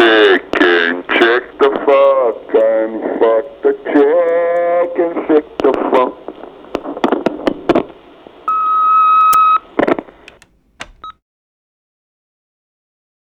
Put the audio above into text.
chicken, check the fuck and fuck the chicken, sick the